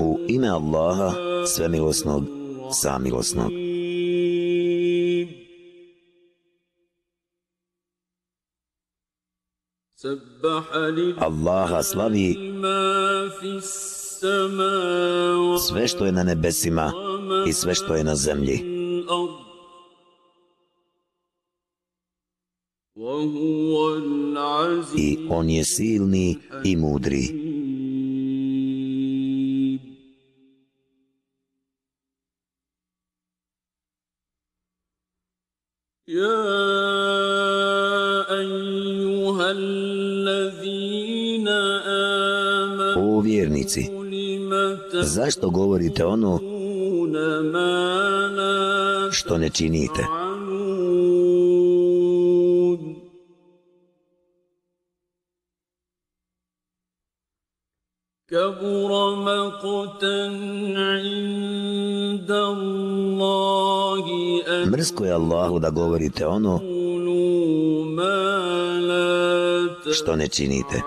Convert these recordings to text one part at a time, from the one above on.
U ime Allaha, svemilosnog, samilosnog. Allaha slavi sve što je na nebesima i sve što je na zemlji. I on je silni i mudri. Zašto govorite ono što ne činite? Mrsko je Allahu da govorite ono što ne činite.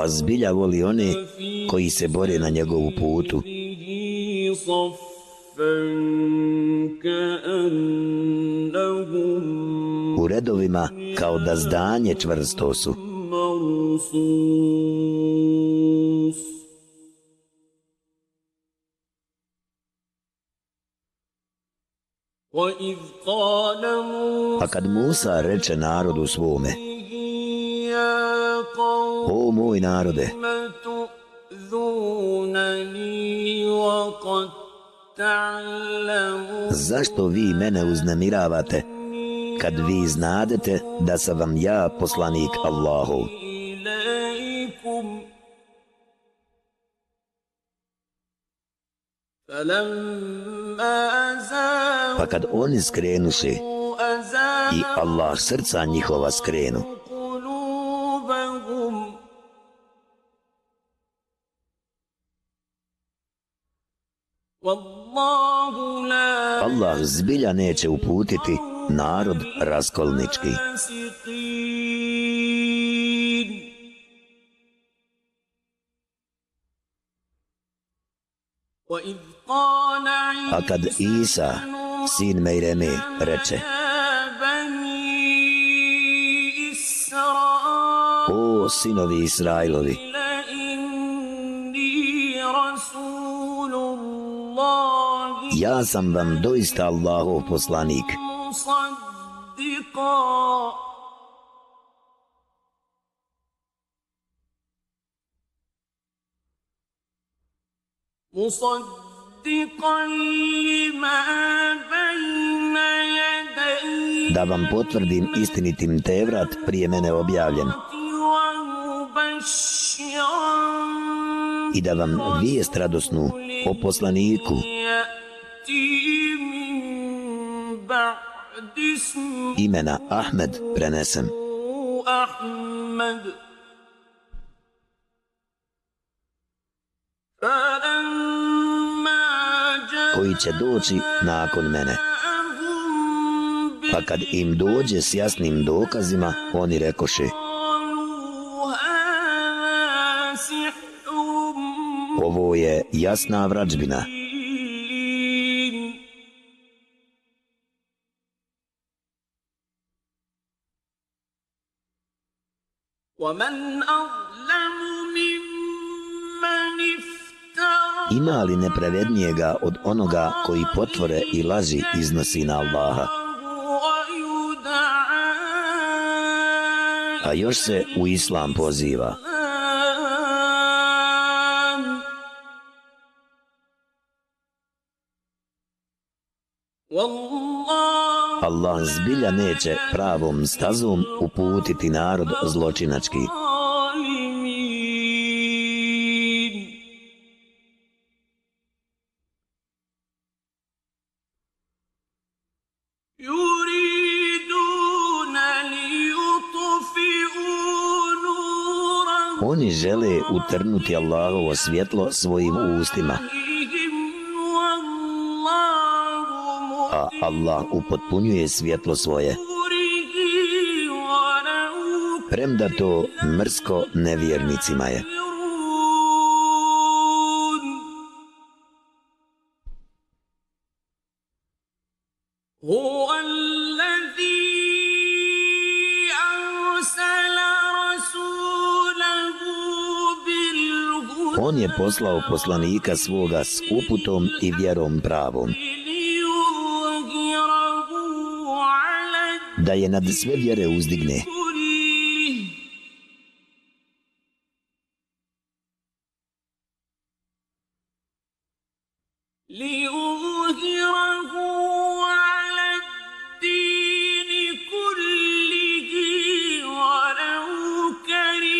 Allah zbilja voli one koji se bore na njegovu putu. U redovima kao da zdanje čvrsto su. A kad Musa reče narodu svome, O moj narode, zašto vi mene uznemiravate kad vi znadete da sam vam ja poslanik Allahu? Pa kad oni skrenuše i Allah srca njihova skrenu, Allah zbilja neće uputiti narod raskolnički. A kad Isa, sin Mejreme, reče O sinovi Israilovi, ja sam vam doista Allahov poslanik. Da vam potvrdim istinitim Tevrat prije mene objavljen. I da vam vijest radosnu o poslaniku imena Ahmed prenesem. koji će doći nakon mene. Pa kad im dođe s jasnim dokazima, oni rekoše Ovo je jasna vrađbina. Ima li nepravednijega od onoga koji potvore i laži iznosi na Allaha? A još se u Islam poziva. Allah zbilja neće pravom stazom uputiti narod zločinački. Oni žele utrnuti Allahovo svjetlo svojim ustima, Allah upotpunjuje svjetlo svoje. Premda to mrsko nevjernicima je. On je poslao poslanika svoga s uputom i vjerom pravom. Da je nad sve vjere uzdigne.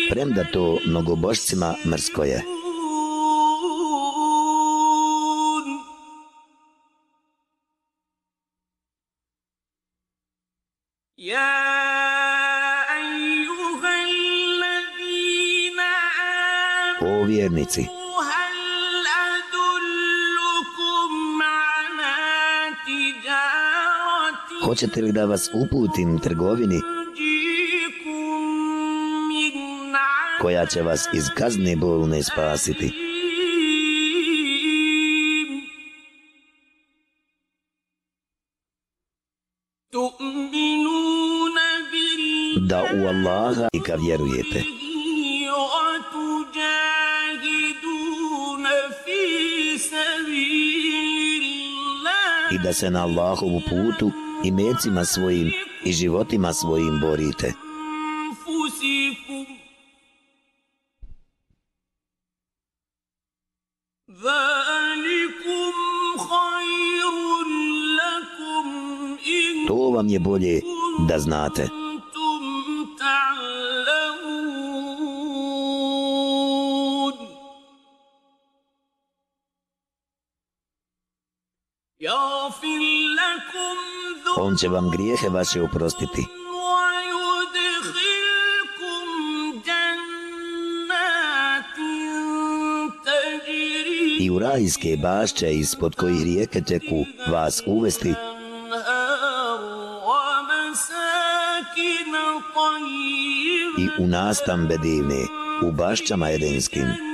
Premda to mnogobošcima mrsko je. O vjernici, hoćete li da vas uputim trgovini koja će vas iz kazne bolne spasiti? Allaha i ka vjerujete. I da se na Allahovu putu i mecima svojim i životima svojim borite. To vam je bolje da znate. On će vam grijehe vaše oprostiti. I u rajske bašće ispod kojih rijeke teku vas uvesti i u nastambe divne u bašćama edenskim.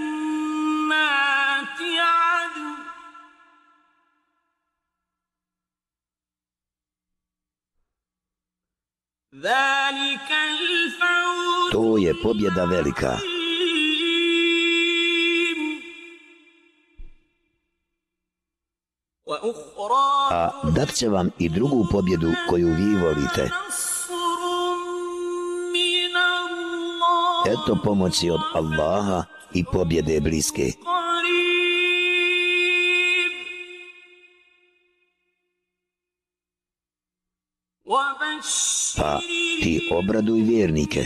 To je pobjeda velika. A dat će vam i drugu pobjedu koju vi volite. Eto pomoći od Allaha i pobjede bliske. Pa ti obraduj vjernike.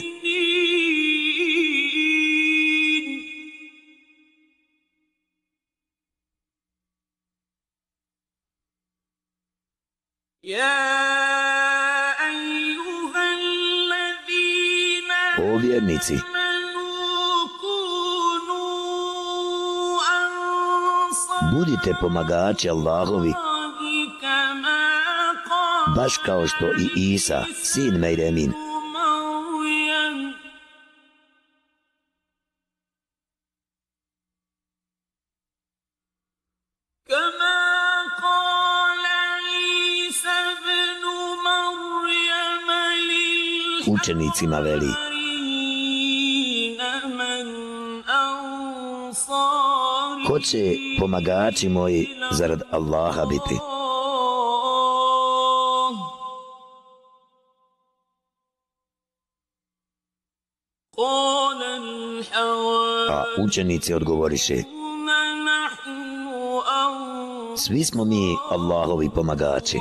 O vjernici, budite pomagači Allahovi, baš kao što i Isa, sin Mejremin. Učenicima veli, ko će pomagači moji zarad Allaha biti? A učenici odgovoriše, svi smo mi Allahovi pomagači.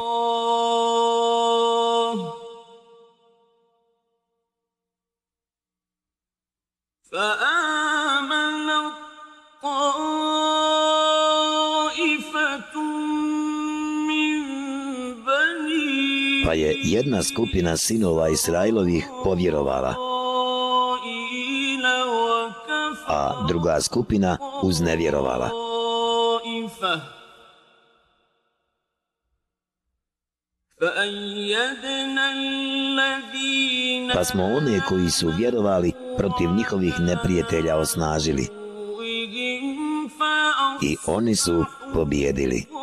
Pa je jedna skupina sinova Israilovih povjerovala. Druga skupina uznevjerovala. Pa smo one koji su vjerovali protiv njihovih neprijatelja osnažili i oni su pobjedili.